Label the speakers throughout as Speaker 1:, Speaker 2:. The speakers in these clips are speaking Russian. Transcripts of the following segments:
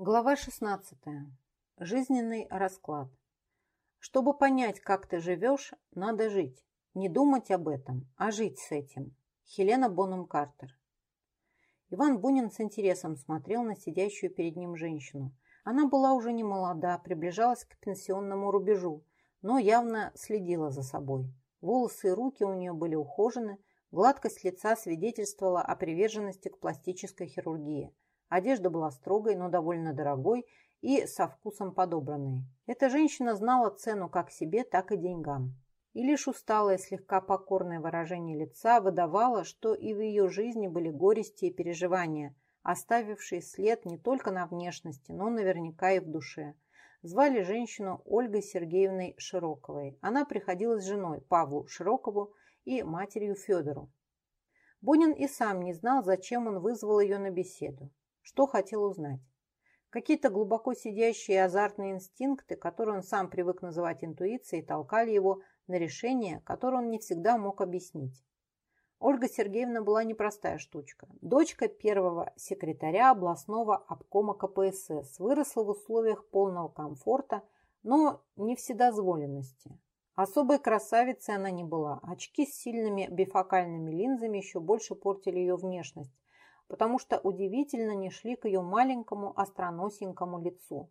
Speaker 1: Глава 16. Жизненный расклад. Чтобы понять, как ты живешь, надо жить. Не думать об этом, а жить с этим. Хелена Бонум Картер. Иван Бунин с интересом смотрел на сидящую перед ним женщину. Она была уже не молода, приближалась к пенсионному рубежу, но явно следила за собой. Волосы и руки у нее были ухожены, гладкость лица свидетельствовала о приверженности к пластической хирургии – Одежда была строгой, но довольно дорогой и со вкусом подобранной. Эта женщина знала цену как себе, так и деньгам. И лишь усталое, слегка покорное выражение лица выдавало, что и в ее жизни были горести и переживания, оставившие след не только на внешности, но наверняка и в душе. Звали женщину Ольгой Сергеевной Широковой. Она приходилась женой Павлу Широкову и матерью Федору. Бунин и сам не знал, зачем он вызвал ее на беседу. Что хотел узнать? Какие-то глубоко сидящие азартные инстинкты, которые он сам привык называть интуицией, толкали его на решение, которое он не всегда мог объяснить. Ольга Сергеевна была непростая штучка. Дочка первого секретаря областного обкома КПСС выросла в условиях полного комфорта, но не вседозволенности. Особой красавицей она не была. Очки с сильными бифокальными линзами еще больше портили ее внешность, потому что удивительно не шли к ее маленькому остроносенькому лицу.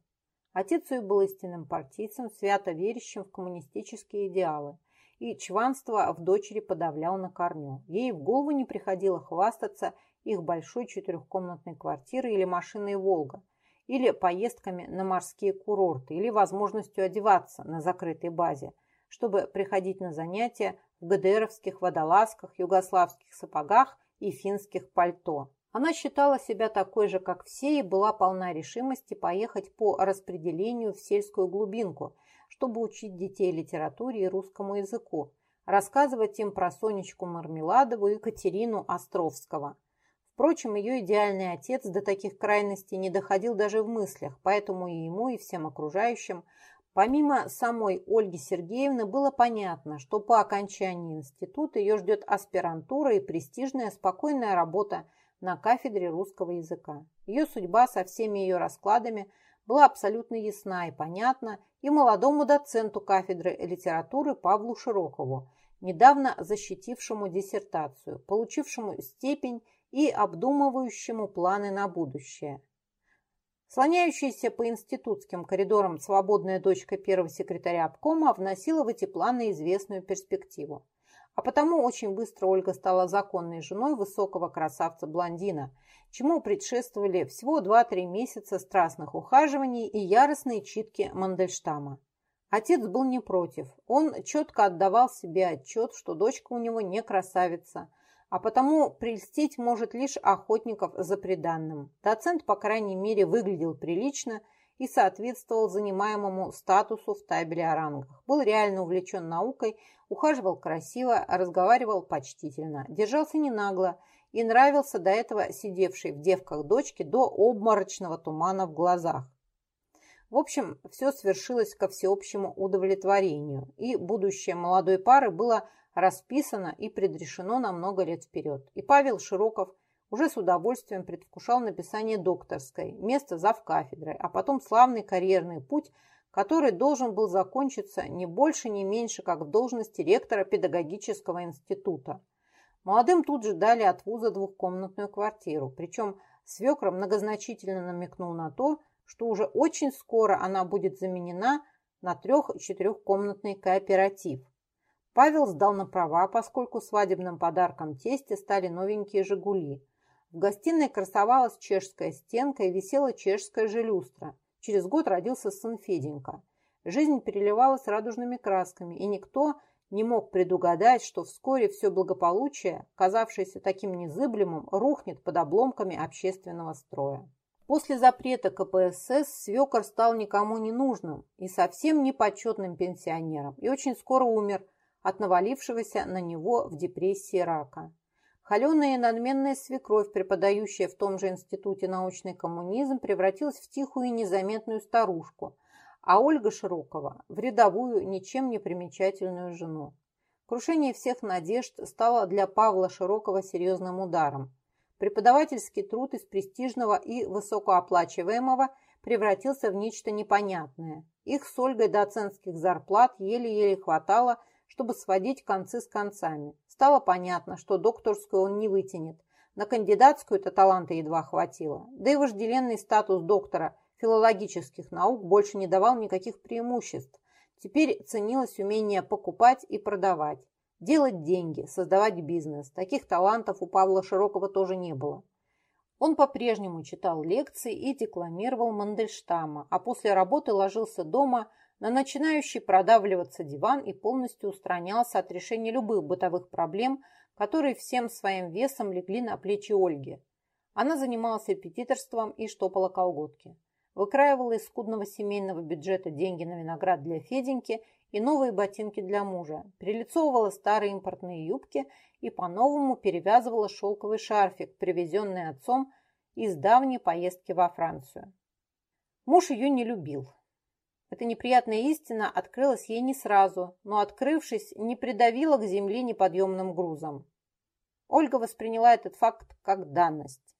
Speaker 1: Отец ее был истинным партийцем, свято верящим в коммунистические идеалы, и чванство в дочери подавлял на корню. Ей в голову не приходило хвастаться их большой четырехкомнатной квартирой или машиной «Волга», или поездками на морские курорты, или возможностью одеваться на закрытой базе, чтобы приходить на занятия в ГДРовских водолазках, югославских сапогах и финских пальто. Она считала себя такой же, как все, и была полна решимости поехать по распределению в сельскую глубинку, чтобы учить детей литературе и русскому языку, рассказывать им про Сонечку Мармеладову и Катерину Островского. Впрочем, ее идеальный отец до таких крайностей не доходил даже в мыслях, поэтому и ему, и всем окружающим, помимо самой Ольги Сергеевны, было понятно, что по окончании института ее ждет аспирантура и престижная спокойная работа на кафедре русского языка. Ее судьба со всеми ее раскладами была абсолютно ясна и понятна и молодому доценту кафедры литературы Павлу Широкову, недавно защитившему диссертацию, получившему степень и обдумывающему планы на будущее. Слоняющаяся по институтским коридорам свободная дочка первого секретаря обкома вносила в эти планы известную перспективу. А потому очень быстро Ольга стала законной женой высокого красавца-блондина, чему предшествовали всего 2-3 месяца страстных ухаживаний и яростные читки Мандельштама. Отец был не против. Он четко отдавал себе отчет, что дочка у него не красавица, а потому прельстить может лишь охотников за преданным. Доцент, по крайней мере, выглядел прилично и соответствовал занимаемому статусу в табеле о рангах. Был реально увлечен наукой, ухаживал красиво, разговаривал почтительно, держался не нагло и нравился до этого сидевшей в девках дочке до обморочного тумана в глазах. В общем, все свершилось ко всеобщему удовлетворению, и будущее молодой пары было расписано и предрешено на много лет вперед. И Павел Широков уже с удовольствием предвкушал написание докторской, место завкафедрой, а потом славный карьерный путь – который должен был закончиться не больше, не меньше, как в должности ректора педагогического института. Молодым тут же дали от вуза двухкомнатную квартиру, причем свекра многозначительно намекнул на то, что уже очень скоро она будет заменена на трех-четырехкомнатный кооператив. Павел сдал на права, поскольку свадебным подарком тесте стали новенькие «Жигули». В гостиной красовалась чешская стенка и висела чешская же люстра – Через год родился сын Феденька. Жизнь переливалась радужными красками, и никто не мог предугадать, что вскоре все благополучие, казавшееся таким незыблемым, рухнет под обломками общественного строя. После запрета КПСС свекор стал никому не нужным и совсем непочетным пенсионером, и очень скоро умер от навалившегося на него в депрессии рака. Холеная и надменная свекровь, преподающая в том же институте научный коммунизм, превратилась в тихую и незаметную старушку, а Ольга Широкова – в рядовую, ничем не примечательную жену. Крушение всех надежд стало для Павла Широкова серьезным ударом. Преподавательский труд из престижного и высокооплачиваемого превратился в нечто непонятное. Их с Ольгой доцентских зарплат еле-еле хватало, чтобы сводить концы с концами. Стало понятно, что докторскую он не вытянет. На кандидатскую-то таланта едва хватило. Да и вожделенный статус доктора филологических наук больше не давал никаких преимуществ. Теперь ценилось умение покупать и продавать. Делать деньги, создавать бизнес. Таких талантов у Павла Широкого тоже не было. Он по-прежнему читал лекции и декламировал Мандельштама, а после работы ложился дома на начинающий продавливаться диван и полностью устранялся от решения любых бытовых проблем, которые всем своим весом легли на плечи Ольги. Она занималась репетиторством и штопала колготки. Выкраивала из скудного семейного бюджета деньги на виноград для Феденьки и новые ботинки для мужа, перелицовывала старые импортные юбки и по-новому перевязывала шелковый шарфик, привезенный отцом из давней поездки во Францию. Муж ее не любил. Эта неприятная истина открылась ей не сразу, но, открывшись, не придавила к земле неподъемным грузом. Ольга восприняла этот факт как данность.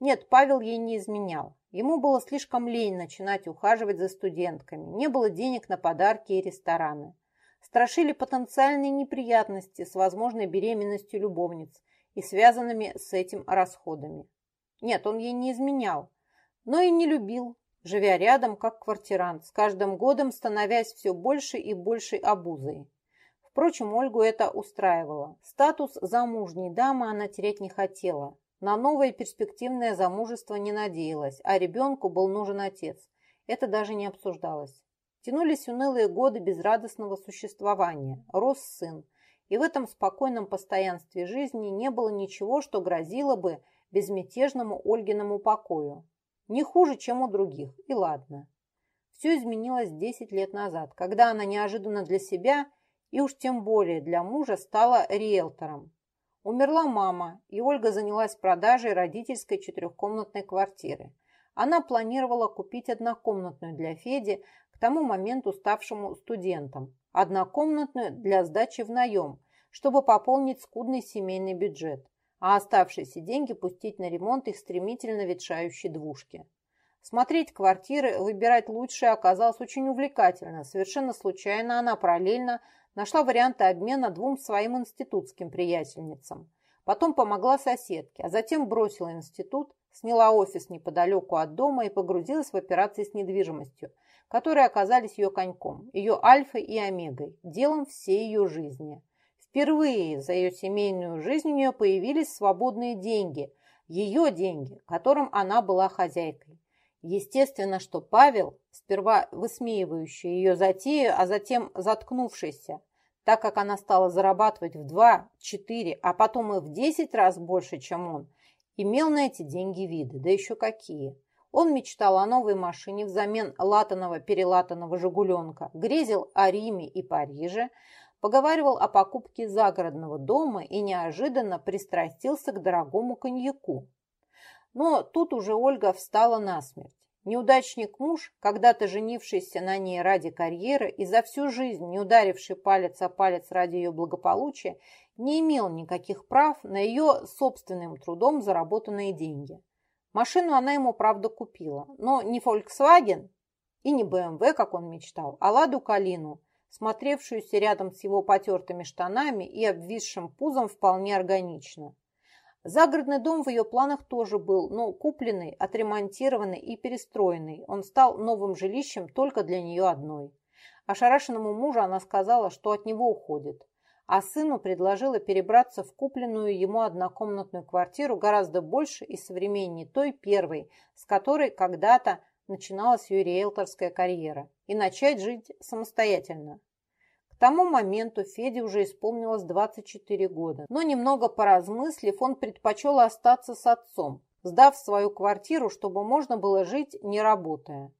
Speaker 1: Нет, Павел ей не изменял. Ему было слишком лень начинать ухаживать за студентками. Не было денег на подарки и рестораны. Страшили потенциальные неприятности с возможной беременностью любовниц и связанными с этим расходами. Нет, он ей не изменял, но и не любил, живя рядом как квартирант, с каждым годом становясь все больше и большей обузой. Впрочем, Ольгу это устраивало. Статус замужней дамы она терять не хотела. На новое перспективное замужество не надеялась, а ребенку был нужен отец. Это даже не обсуждалось. Тянулись унылые годы безрадостного существования. Рос сын. И в этом спокойном постоянстве жизни не было ничего, что грозило бы безмятежному Ольгиному покою. Не хуже, чем у других. И ладно. Все изменилось 10 лет назад, когда она неожиданно для себя и уж тем более для мужа стала риэлтором. Умерла мама, и Ольга занялась продажей родительской четырехкомнатной квартиры. Она планировала купить однокомнатную для Феди, к тому моменту ставшему студентом, однокомнатную для сдачи в наем, чтобы пополнить скудный семейный бюджет, а оставшиеся деньги пустить на ремонт их стремительно ветшающей двушки. Смотреть квартиры, выбирать лучшие оказалось очень увлекательно. Совершенно случайно она параллельно Нашла варианты обмена двум своим институтским приятельницам. Потом помогла соседке, а затем бросила институт, сняла офис неподалеку от дома и погрузилась в операции с недвижимостью, которые оказались ее коньком, ее альфой и омегой, делом всей ее жизни. Впервые за ее семейную жизнь у нее появились свободные деньги, ее деньги, которым она была хозяйкой. Естественно, что Павел, сперва высмеивающий ее затею, а затем заткнувшийся, так как она стала зарабатывать в два, четыре, а потом и в десять раз больше, чем он, имел на эти деньги виды, да еще какие. Он мечтал о новой машине взамен латаного-перелатанного «Жигуленка», грезил о Риме и Париже, поговаривал о покупке загородного дома и неожиданно пристрастился к дорогому коньяку. Но тут уже Ольга встала насмерть. Неудачник муж, когда-то женившийся на ней ради карьеры и за всю жизнь не ударивший палец о палец ради ее благополучия, не имел никаких прав на ее собственным трудом заработанные деньги. Машину она ему, правда, купила, но не Volkswagen и не BMW, как он мечтал, а Ладу Калину, смотревшуюся рядом с его потертыми штанами и обвисшим пузом вполне органично. Загородный дом в ее планах тоже был, но купленный, отремонтированный и перестроенный. Он стал новым жилищем только для нее одной. Ошарашенному мужу она сказала, что от него уходит. А сыну предложила перебраться в купленную ему однокомнатную квартиру гораздо больше и современнее той первой, с которой когда-то начиналась ее риэлторская карьера, и начать жить самостоятельно. К тому моменту Феде уже исполнилось 24 года, но немного поразмыслив, он предпочел остаться с отцом, сдав свою квартиру, чтобы можно было жить, не работая.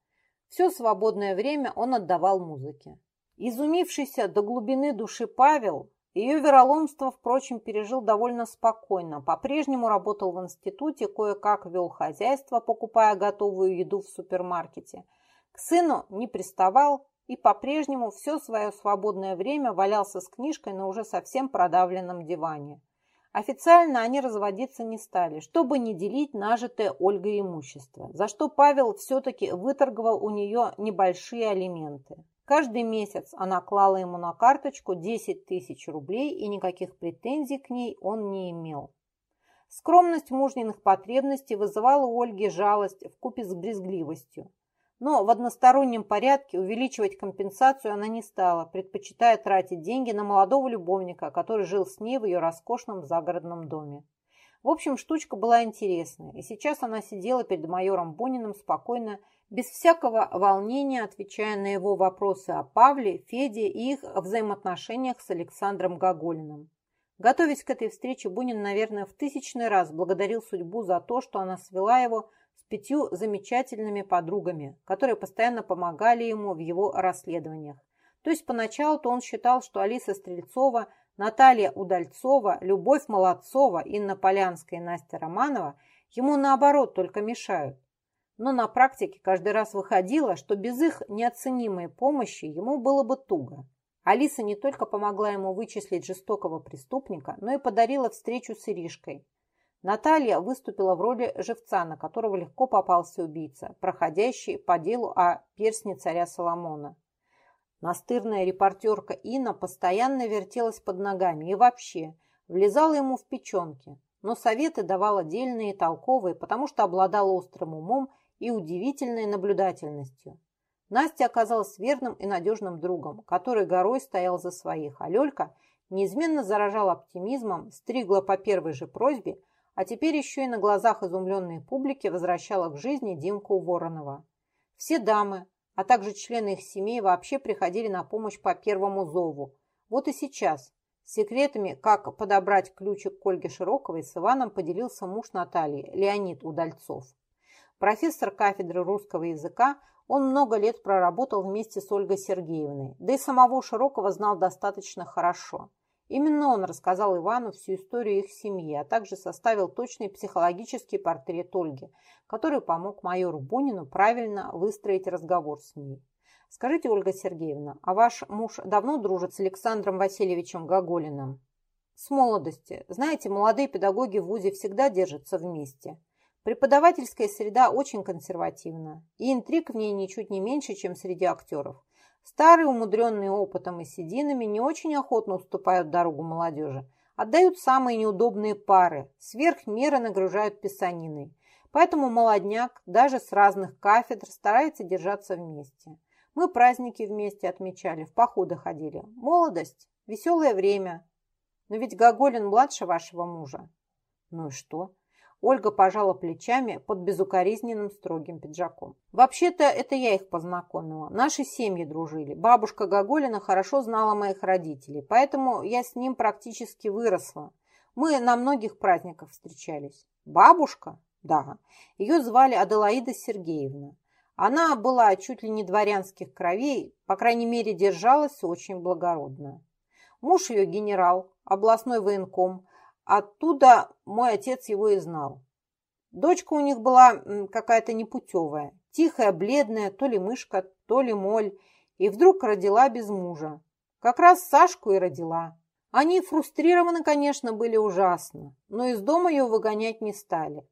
Speaker 1: Все свободное время он отдавал музыке. Изумившийся до глубины души Павел, ее вероломство, впрочем, пережил довольно спокойно. По-прежнему работал в институте, кое-как вел хозяйство, покупая готовую еду в супермаркете. К сыну не приставал, и по-прежнему все свое свободное время валялся с книжкой на уже совсем продавленном диване. Официально они разводиться не стали, чтобы не делить нажитое Ольгой имущество, за что Павел все-таки выторговал у нее небольшие алименты. Каждый месяц она клала ему на карточку 10 тысяч рублей, и никаких претензий к ней он не имел. Скромность мужниных потребностей вызывала у Ольги жалость вкупе с брезгливостью. Но в одностороннем порядке увеличивать компенсацию она не стала, предпочитая тратить деньги на молодого любовника, который жил с ней в ее роскошном загородном доме. В общем, штучка была интересная, и сейчас она сидела перед майором Бониным спокойно, без всякого волнения, отвечая на его вопросы о Павле, Феде и их взаимоотношениях с Александром Гоголиным. Готовясь к этой встрече, Бунин, наверное, в тысячный раз благодарил судьбу за то, что она свела его с пятью замечательными подругами, которые постоянно помогали ему в его расследованиях. То есть поначалу-то он считал, что Алиса Стрельцова, Наталья Удальцова, Любовь Молодцова, Инна Полянская и Настя Романова ему наоборот только мешают. Но на практике каждый раз выходило, что без их неоценимой помощи ему было бы туго. Алиса не только помогла ему вычислить жестокого преступника, но и подарила встречу с Иришкой. Наталья выступила в роли живца, на которого легко попался убийца, проходящий по делу о персне царя Соломона. Настырная репортерка Инна постоянно вертелась под ногами и вообще влезала ему в печенки, но советы давала дельные и толковые, потому что обладала острым умом и удивительной наблюдательностью. Настя оказалась верным и надежным другом, который горой стоял за своих, а Лёлька неизменно заражал оптимизмом, стригла по первой же просьбе, а теперь еще и на глазах изумленной публики возвращала к жизни Димку Воронова. Все дамы, а также члены их семей вообще приходили на помощь по первому зову. Вот и сейчас. Секретами, как подобрать ключик к Ольге Широковой, с Иваном поделился муж Натальи, Леонид Удальцов. Профессор кафедры русского языка он много лет проработал вместе с Ольгой Сергеевной, да и самого Широкого знал достаточно хорошо. Именно он рассказал Ивану всю историю их семьи, а также составил точный психологический портрет Ольги, который помог майору Бунину правильно выстроить разговор с ней. Скажите, Ольга Сергеевна, а ваш муж давно дружит с Александром Васильевичем Гоголиным? С молодости. Знаете, молодые педагоги в ВУЗе всегда держатся вместе. Преподавательская среда очень консервативна, и интриг в ней ничуть не меньше, чем среди актеров. Старые, умудренные опытом и сединами, не очень охотно уступают дорогу молодежи, отдают самые неудобные пары, сверх меры нагружают писаниной. Поэтому молодняк даже с разных кафедр старается держаться вместе. Мы праздники вместе отмечали, в походы ходили. Молодость, веселое время. Но ведь Гоголин младше вашего мужа. Ну и что? Ольга пожала плечами под безукоризненным строгим пиджаком. «Вообще-то это я их познакомила. Наши семьи дружили. Бабушка Гоголина хорошо знала моих родителей, поэтому я с ним практически выросла. Мы на многих праздниках встречались. Бабушка? Да. Ее звали Аделаида Сергеевна. Она была чуть ли не дворянских кровей, по крайней мере, держалась очень благородно. Муж ее генерал, областной военком – Оттуда мой отец его и знал. Дочка у них была какая-то непутевая, тихая, бледная, то ли мышка, то ли моль, и вдруг родила без мужа. Как раз Сашку и родила. Они фрустрированы, конечно, были ужасно, но из дома ее выгонять не стали.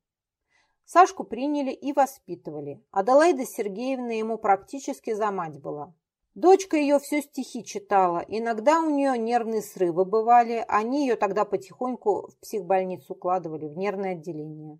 Speaker 1: Сашку приняли и воспитывали. Аделаида Сергеевна ему практически за мать была. Дочка ее все стихи читала. Иногда у нее нервные срывы бывали. Они ее тогда потихоньку в психбольницу укладывали, в нервное отделение.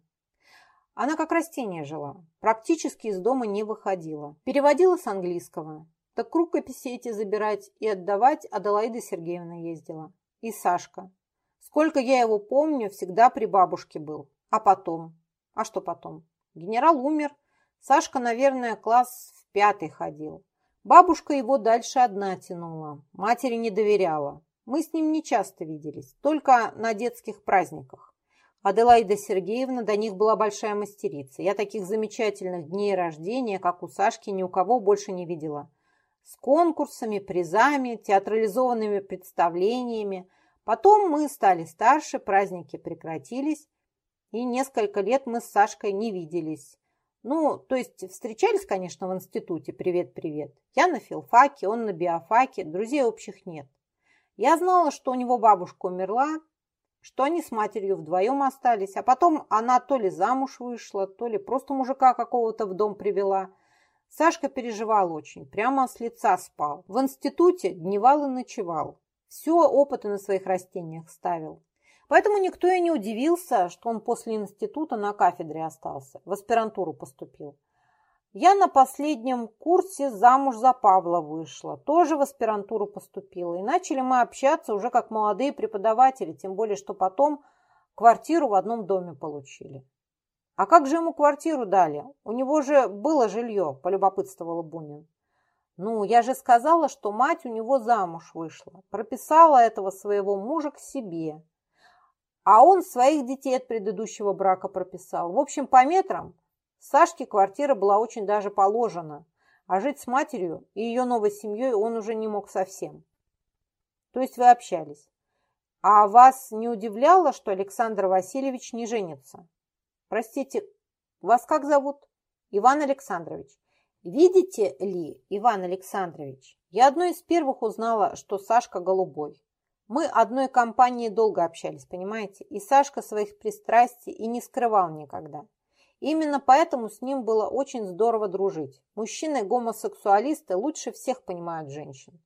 Speaker 1: Она как растение жила. Практически из дома не выходила. Переводила с английского. Так рукописи эти забирать и отдавать Аделаида Сергеевна ездила. И Сашка. Сколько я его помню, всегда при бабушке был. А потом? А что потом? Генерал умер. Сашка, наверное, класс в пятый ходил. Бабушка его дальше одна тянула, матери не доверяла. Мы с ним не часто виделись, только на детских праздниках. Аделаида Сергеевна до них была большая мастерица. Я таких замечательных дней рождения, как у Сашки, ни у кого больше не видела. С конкурсами, призами, театрализованными представлениями. Потом мы стали старше, праздники прекратились, и несколько лет мы с Сашкой не виделись. Ну, то есть встречались, конечно, в институте, привет-привет. Я на филфаке, он на биофаке, друзей общих нет. Я знала, что у него бабушка умерла, что они с матерью вдвоем остались, а потом она то ли замуж вышла, то ли просто мужика какого-то в дом привела. Сашка переживал очень, прямо с лица спал. В институте дневал и ночевал. Все опыты на своих растениях ставил. Поэтому никто и не удивился, что он после института на кафедре остался, в аспирантуру поступил. Я на последнем курсе замуж за Павла вышла, тоже в аспирантуру поступила. И начали мы общаться уже как молодые преподаватели, тем более, что потом квартиру в одном доме получили. А как же ему квартиру дали? У него же было жилье, полюбопытствовала Бунин. Ну, я же сказала, что мать у него замуж вышла, прописала этого своего мужа к себе. А он своих детей от предыдущего брака прописал. В общем, по метрам Сашке квартира была очень даже положена, а жить с матерью и ее новой семьей он уже не мог совсем. То есть вы общались. А вас не удивляло, что Александр Васильевич не женится? Простите, вас как зовут? Иван Александрович. Видите ли, Иван Александрович, я одной из первых узнала, что Сашка голубой. Мы одной компанией долго общались, понимаете? И Сашка своих пристрастий и не скрывал никогда. Именно поэтому с ним было очень здорово дружить. Мужчины-гомосексуалисты лучше всех понимают женщин.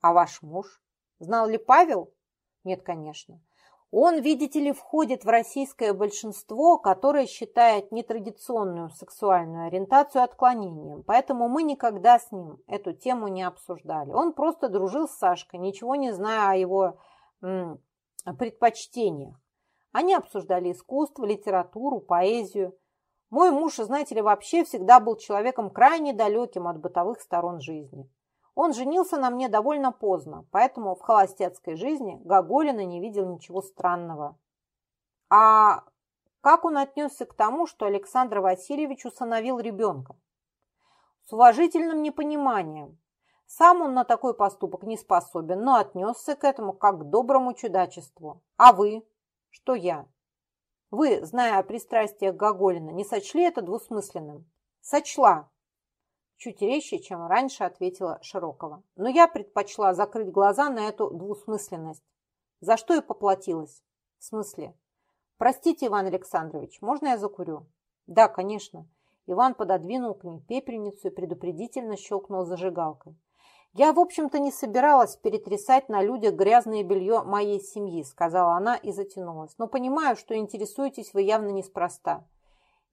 Speaker 1: А ваш муж? Знал ли Павел? Нет, конечно. Он, видите ли, входит в российское большинство, которое считает нетрадиционную сексуальную ориентацию отклонением, поэтому мы никогда с ним эту тему не обсуждали. Он просто дружил с Сашкой, ничего не зная о его предпочтениях. Они обсуждали искусство, литературу, поэзию. Мой муж, знаете ли, вообще всегда был человеком крайне далеким от бытовых сторон жизни. Он женился на мне довольно поздно, поэтому в холостяцкой жизни Гоголина не видел ничего странного. А как он отнесся к тому, что Александр Васильевич усыновил ребенка? С уважительным непониманием. Сам он на такой поступок не способен, но отнесся к этому как к доброму чудачеству. А вы? Что я? Вы, зная о пристрастиях Гоголина, не сочли это двусмысленным? Сочла. Чуть резче, чем раньше ответила Широкова. Но я предпочла закрыть глаза на эту двусмысленность. За что и поплатилась. В смысле? Простите, Иван Александрович, можно я закурю? Да, конечно. Иван пододвинул к ней пепельницу и предупредительно щелкнул зажигалкой. «Я, в общем-то, не собиралась перетрясать на людях грязное белье моей семьи», сказала она и затянулась. «Но понимаю, что интересуетесь вы явно неспроста.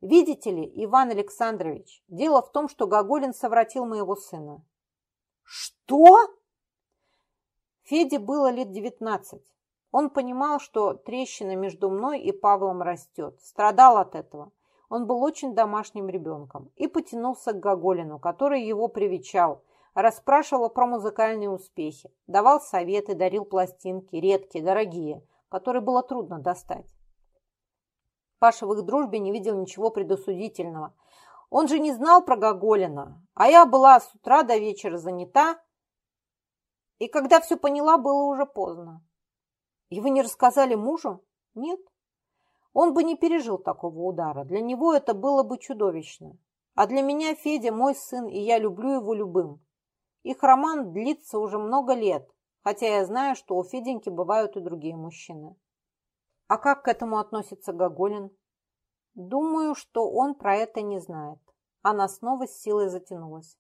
Speaker 1: Видите ли, Иван Александрович, дело в том, что Гоголин совратил моего сына». «Что?» Феде было лет девятнадцать. Он понимал, что трещина между мной и Павлом растет, страдал от этого. Он был очень домашним ребенком и потянулся к Гоголину, который его привечал – Расспрашивала про музыкальные успехи, давал советы, дарил пластинки, редкие, дорогие, которые было трудно достать. Паша в их дружбе не видел ничего предосудительного. Он же не знал про Гоголина, а я была с утра до вечера занята, и когда все поняла, было уже поздно. И вы не рассказали мужу? Нет. Он бы не пережил такого удара. Для него это было бы чудовищно. А для меня Федя мой сын, и я люблю его любым. Их роман длится уже много лет, хотя я знаю, что у Феденьки бывают и другие мужчины. А как к этому относится Гоголин? Думаю, что он про это не знает. Она снова с силой затянулась.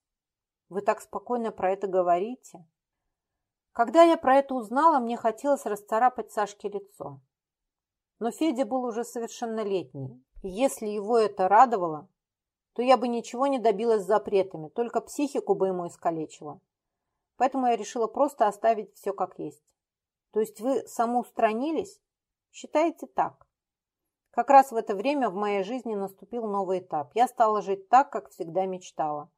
Speaker 1: Вы так спокойно про это говорите. Когда я про это узнала, мне хотелось расцарапать Сашке лицо. Но Федя был уже совершеннолетний, и если его это радовало, то я бы ничего не добилась запретами, только психику бы ему искалечила. Поэтому я решила просто оставить все как есть. То есть вы самоустранились? Считаете так. Как раз в это время в моей жизни наступил новый этап. Я стала жить так, как всегда мечтала.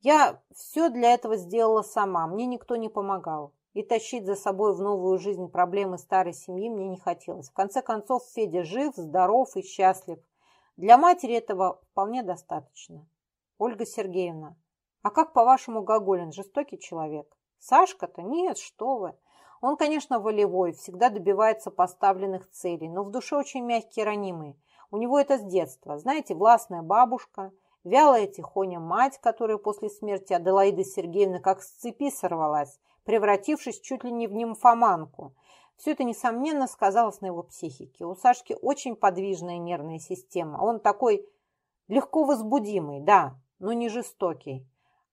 Speaker 1: Я все для этого сделала сама, мне никто не помогал. И тащить за собой в новую жизнь проблемы старой семьи мне не хотелось. В конце концов, Федя жив, здоров и счастлив – для матери этого вполне достаточно. Ольга Сергеевна, а как, по-вашему, Гоголин жестокий человек? Сашка-то? Нет, что вы. Он, конечно, волевой, всегда добивается поставленных целей, но в душе очень мягкий и ранимый. У него это с детства. Знаете, властная бабушка, вялая тихоня мать, которая после смерти Аделаиды Сергеевны как с цепи сорвалась, превратившись чуть ли не в нимфоманку. Все это, несомненно, сказалось на его психике. У Сашки очень подвижная нервная система. Он такой легко возбудимый, да, но не жестокий.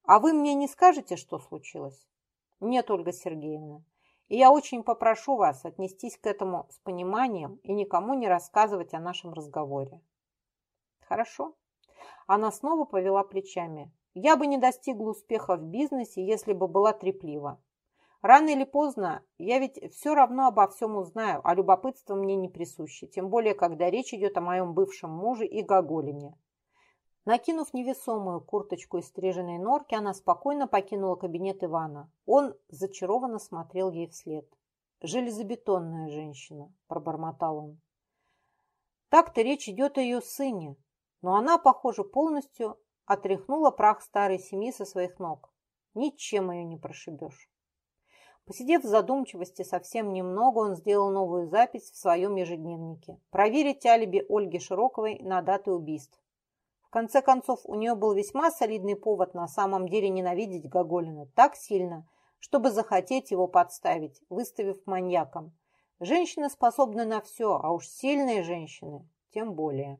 Speaker 1: А вы мне не скажете, что случилось? Нет, Ольга Сергеевна. И я очень попрошу вас отнестись к этому с пониманием и никому не рассказывать о нашем разговоре. Хорошо. Она снова повела плечами. Я бы не достигла успеха в бизнесе, если бы была треплива. Рано или поздно я ведь все равно обо всем узнаю, а любопытство мне не присуще, тем более, когда речь идет о моем бывшем муже и Гоголине. Накинув невесомую курточку из стриженной норки, она спокойно покинула кабинет Ивана. Он зачарованно смотрел ей вслед. «Железобетонная женщина», – пробормотал он. Так-то речь идет о ее сыне, но она, похоже, полностью отряхнула прах старой семьи со своих ног. Ничем ее не прошибешь. Посидев в задумчивости совсем немного, он сделал новую запись в своем ежедневнике. Проверить алиби Ольги Широковой на даты убийств. Конце концов, у нее был весьма солидный повод на самом деле ненавидеть Гоголина так сильно, чтобы захотеть его подставить, выставив маньяком. Женщины способны на все, а уж сильные женщины тем более.